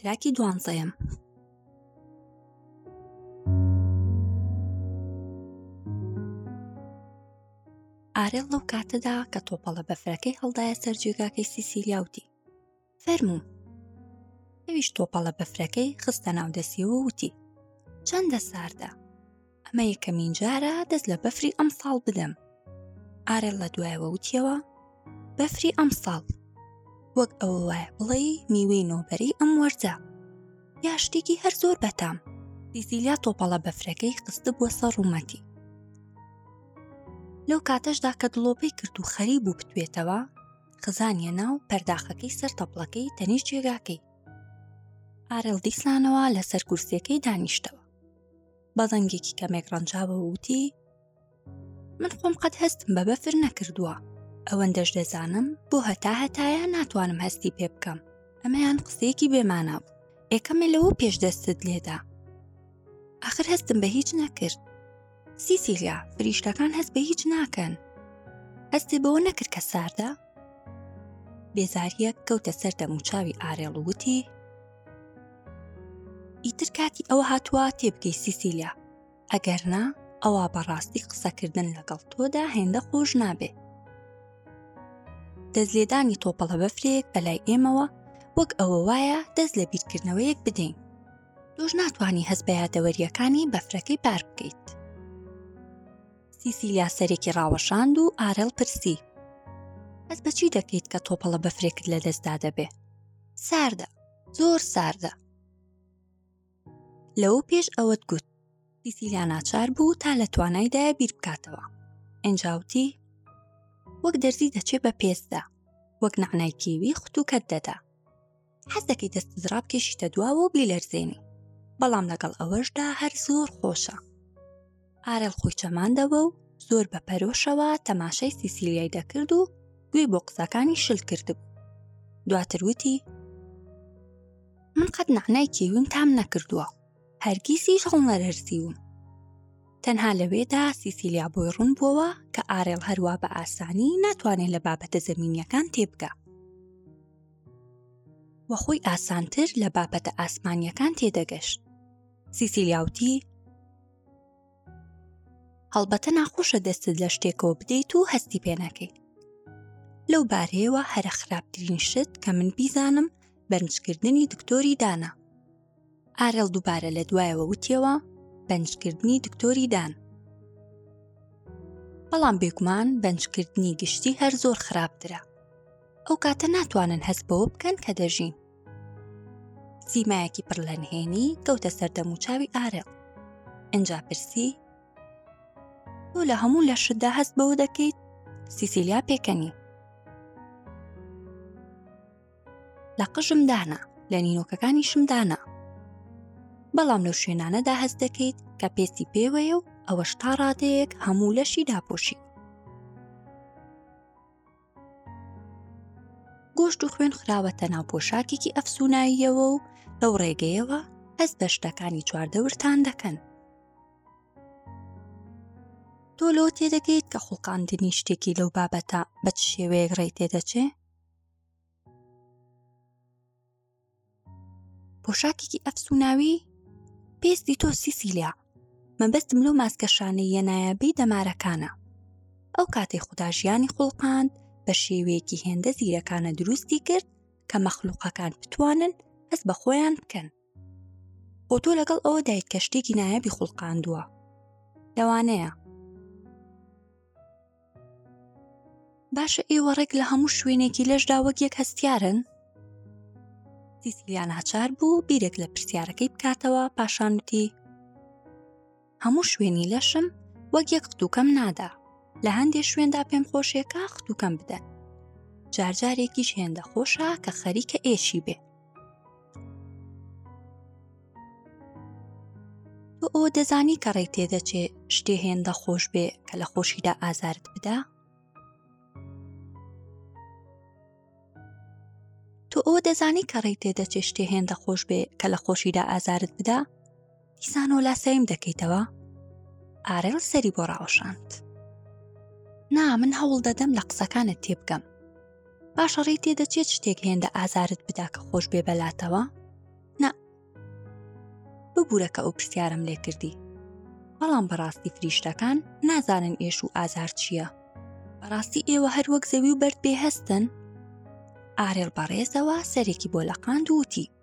تراکی دوانزەیەم ئارێڵ لەو کاتەدا کە تۆپەڵە بەفرەکەی هەڵدایە سەر جێگاکەی سیسیلیاوتی فەرموو ئەویش تۆپەڵە بەفرەکەی خستە ناو دەسیەوە وتی چەندە ساردە ئەمە یەکەمین جارە دەست لە بەفری ئەم ساڵ بدەم ئارێل لە دوایەوە وتیەوە بەفری ئەم ساڵ وەک ئەوە وایە بڵێ میوەی نۆبەری ئەم وەرزە یا شتێکی هەر زۆر بەتام سیسیلیا تۆپەڵە بەفرەکەی خست بووە سەر ڕوومەتی لەو کاتەشدا کە دڵۆپەی کرد و خەری بوو بتوێتەوە خزانیە ناو پەرداخەکەی سەر تەپڵەکەی تەنیش جێگاکەی ئارێڵ دیسانەوە لەسەر کورسیەکەی دانیشتەوە بە دەنگێکی کەمێک ڕەنجاوە وتی من خۆم قەت هەستم بە بەفر نەکردووە ئەوەندەش دەزانم بۆ هەتا هەتایە ناتوانم هەستی پێ بکەم ئەمەیان قسەیەکی بێمانە بوو ئێکەمێ لەوە پێش دەستت لێدا ئاخر هەستم بە هیچ نەکرد سیسیلیا، فریشتەکان هەست بە هیچ ناکەن. هەستێ بەوە نەکرد کە ساردە؟ بێزاریەک کەوتە سەر دەموچاوی ئارێڵ وتی ئیتر کاتی ئەوە هاتووە تێبگەی سیسیلیا ئەگەر نا ئەوە بەڕاستی قسەکردن لەگەڵ تۆدا هێندە خۆش نابێ دەستلێدانی تۆپەڵە بەفرێک بەلای ئێمەوە وەک ئەوە وایە دەست لە بیرکردنەوەیەک بدەین تۆش ناتوانی هەست بە یادەوەریەکانی بەفرەکەی بار بکەیت سیسیلیا سەرێکی ڕاوەشاند و ئارێڵ پرسی ئەس بەچی دەکەیت کە تۆپەڵە بەفرێکت لە دەستدا دەبێ ساردە زۆر ساردە لەو پێش ئەوەت گوت سیسیلیا ناچار بوو تا لە توانایدایە بیر بکاتەوە ئەنجاوتی وەک دەرزی دەچێ بە پێستدا وەک نەعنای کیوی خوتوکەت دەدا حەز دەکەی دەست زراب کێشیتە دواوە و بیلەرزێنی بەڵام لەگەڵ ئەوەشدا هەر زۆر خۆشە ئارێڵ خۆی چەماندەوە و زۆر بە پەرۆشەوە تەماشای سیسیلیای دەکرد و گوێی بۆ قسەکانی شل کردبوو دواتر وتی من قەت نەعنای کێویم تام نەکردووە هەرگیزی ژەڵ نەرەرزیوم تەنها لەوێدا سیسیلیا بۆی ڕوون بووەوە کە ئارێڵ هەروە بە ئاسانی ناتوانێت لە بابەتە زەمینیەکان تێبگە و خۆی ئاسانتر لە بابەتە ئاسمانیەکان تێدەگەشت سیسیلیاوتی هەڵبەتە ناخۆشە دەستت لە شتێکەوە بدەیت و هەستی پێ نەکەیت لەو بارەیەوە هەرە خراپترین شت کە من بیزانم بەنجکردنی دکتۆری دانا ئارێڵ دووبارە لە دوایەوە وتیەوە بەنجکردنی دکتۆری دان بەڵام بێگومان بەنجکردنی گشتی هەر زۆر خراپترە ئەو کاتە ناتوانن هەست بەوە بکەن کە دەژین سیمایەکی پڕ لە نهێنی کەوتە سەردەم و چاوی ئارێڵ ئەجا پرسی تۆ لە هەموو لە شتدا هەست بەوە دەکەیت سیسیلیا پێکەنی لە قژم دانا لە نینۆکەکانیشم دانا بەڵام لەو شوێنانەدا هەست دەکەیت کە پێستی پێوەیە و ئەوەش تا ڕادەیەک هەموو لەشی داپۆشی گۆشت و خوێن خراوەتە ناو پۆشاکێکی ئەفسوناییەوە و لەو ڕێگەیەوە هەست بە شتەکانی چواردەورتان دەکەن تۆ لۆ تێدەگەیت کە خوڵقاندنی شتێکی لەو بابەتە بە چ شێوەیەک ڕێی تێدەچێ پۆشاکێکی ئەفسوناوی پێستی تۆ سیسیلیا مەبەستم لۆ ماسکەشانەی یەنایەبەی دەمارەکانە ئەو کاتی خوددا ژیانی خوڵقاند بە شێوەیەکی هێندە زیرەکانە دروستی کرد کە مەخلوقەکان بتوانن هەست بە خۆیان بکەن بۆ تۆ لەگەڵ ئەوە دایت کە شتێکی نایابی خوڵقاندووە لەوانەیە باشە ئێوە ڕێک لە هەموو شوێنێکی لەشدا وەک یەک هەستیارن سیسیلیان هەچار بوو بیرێک لە پرسیارەکەی بکاتەوە پاشانوتی هەموو شوێنی لەشم وەک یەک قتوکەم نادا لە هەندێک شوێندا پێم خۆشێکە قتوکەم بدەن جارجارێکیش هێندە خۆشە کە خەریکە ئێشی بێ تۆ ئەو دەزانی کە ڕێ تێدەچێ شتێ هێندە خۆش بێ کە لە خۆشیدا ئازارت بدا تۆ ئەو دەزانی کە ڕێ تێدەچێ شتێ هێندە خۆش بێ کە لە خۆشیدا ئازارت بدا ئیزانۆ لاساییم دەکەیتەوە ئارێڵ سەری بۆ ڕاوەشاند نا من هەوڵ دەدەم لە قسەکانت تێبگەم باشەڕێ تێدەچێت شتێک هێندە ئازارت بدا کە خۆش بێ بەلاتەوە نا ببوورە کە ئەو پرسیارم لێ کردی بەڵام بەڕاستی فریشتەکان نازانن ئێش و ئازار چییە بەڕاستی ئێوە هەر وەک زەوی و بەرد بێ هەستن ئارێڵ بەڕێزەوە سەرێکی بۆ لەقاند وتی